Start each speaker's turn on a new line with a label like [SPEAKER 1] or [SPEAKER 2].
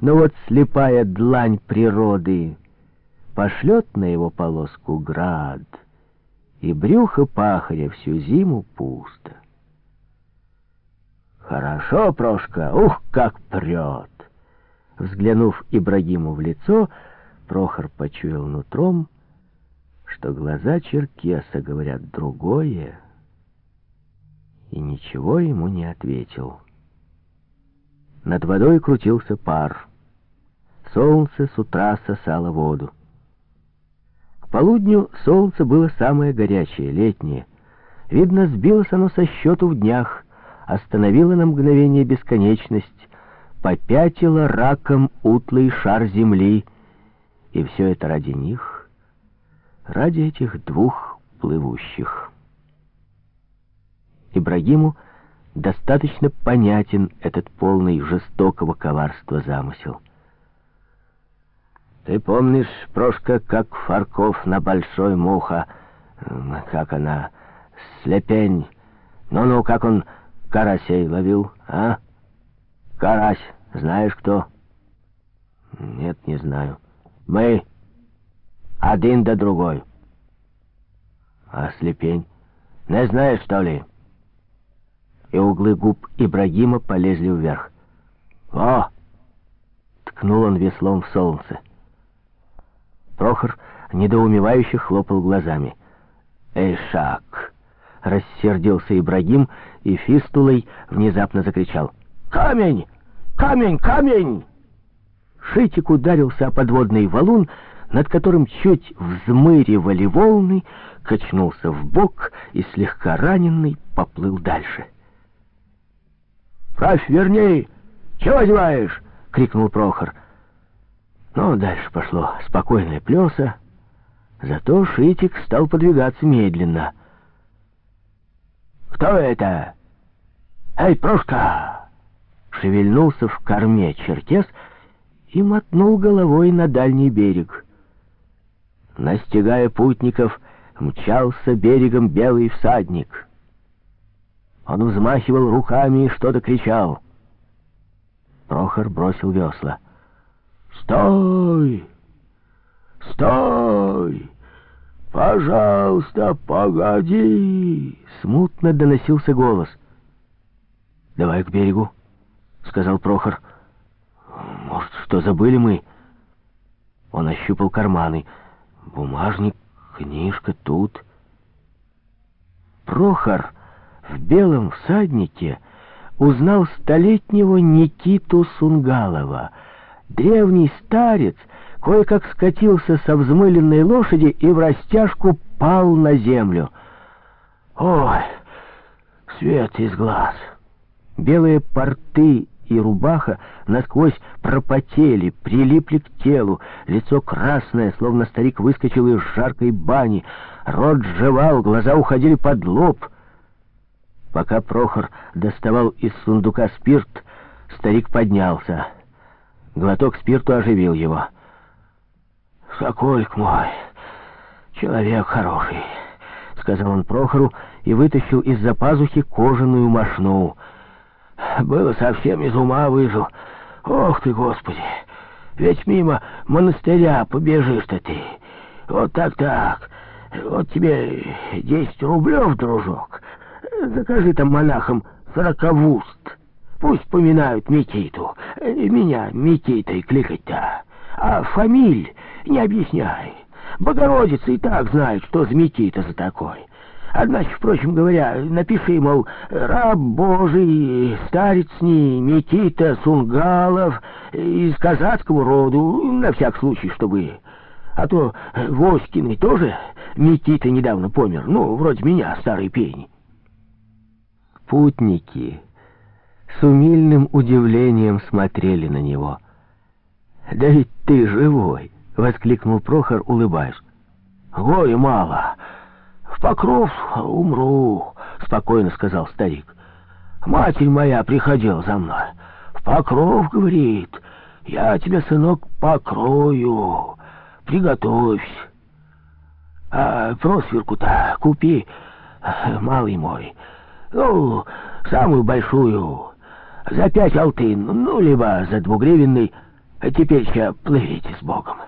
[SPEAKER 1] но вот слепая длань природы пошлет на его полоску град, и брюхо пахаря всю зиму пусто. «Хорошо, Прошка, ух, как прет!» Взглянув Ибрагиму в лицо, Прохор почуял нутром, что глаза черкеса говорят другое, и ничего ему не ответил. Над водой крутился пар. Солнце с утра сосало воду. К полудню солнце было самое горячее, летнее. Видно, сбилось оно со счету в днях, остановило на мгновение бесконечность, попятило раком утлый шар земли, и все это ради них, ради этих двух плывущих. Ибрагиму достаточно понятен этот полный жестокого коварства замысел. Ты помнишь, Прошка, как Фарков на Большой Муха, как она, слепень, ну-ну, как он карасей ловил, а? Карась, знаешь кто? Нет, не знаю. Мы один да другой. А слепень? Не знаешь, что ли? И углы губ Ибрагима полезли вверх. «О!» — ткнул он веслом в солнце. Прохор недоумевающе хлопал глазами. «Эйшак!» — рассердился Ибрагим и фистулой внезапно закричал. «Камень! Камень! Камень!» Шитик ударился о подводный валун, над которым чуть взмыривали волны, качнулся в бок и слегка раненый поплыл дальше. «Правь, верней! Чего зеваешь?» — крикнул Прохор. Но дальше пошло спокойное плеса, зато Шитик стал подвигаться медленно. «Кто это? Эй, Прошка!» Шевельнулся в корме черкес и мотнул головой на дальний берег. Настигая путников, мчался берегом белый всадник. Он взмахивал руками и что-то кричал. Прохор бросил весла. «Стой! Стой! Пожалуйста, погоди!» Смутно доносился голос. «Давай к берегу», — сказал Прохор. «Может, что забыли мы?» Он ощупал карманы. «Бумажник, книжка тут». Прохор в белом всаднике узнал столетнего Никиту Сунгалова — Древний старец кое-как скатился со взмыленной лошади и в растяжку пал на землю. Ой, свет из глаз! Белые порты и рубаха насквозь пропотели, прилипли к телу, лицо красное, словно старик выскочил из жаркой бани, рот жевал, глаза уходили под лоб. Пока Прохор доставал из сундука спирт, старик поднялся — Глоток спирту оживил его. «Сокольк мой, человек хороший», — сказал он Прохору и вытащил из-за пазухи кожаную мошну. «Было совсем из ума выжил. Ох ты, Господи! Ведь мимо монастыря побежишь-то ты. Вот так-так. Вот тебе десять рублев, дружок. Закажи там монахам сороковуст». Пусть поминают Микиту. Э, меня Микитой кликать-то. А фамиль не объясняй. Богородица и так знает, что за Микита за такой. Однако, впрочем говоря, напиши, мол, раб Божий, старец не Микита Сунгалов, из казацкого роду, на всяк случай, чтобы... А то Воськиный тоже Микита недавно помер, ну, вроде меня, старый пень. Путники с умильным удивлением смотрели на него. «Да ведь ты живой!» — воскликнул Прохор, улыбаясь. «Горе мало. В покров умру», — спокойно сказал старик. «Матерь моя приходила за мной. В покров, — говорит, — я тебя, сынок, покрою. Приготовься. А просверку-то купи, малый мой. Ну, самую большую, за пять алтын, ну, либо за двугривенный. А теперь сейчас плывите с Богом.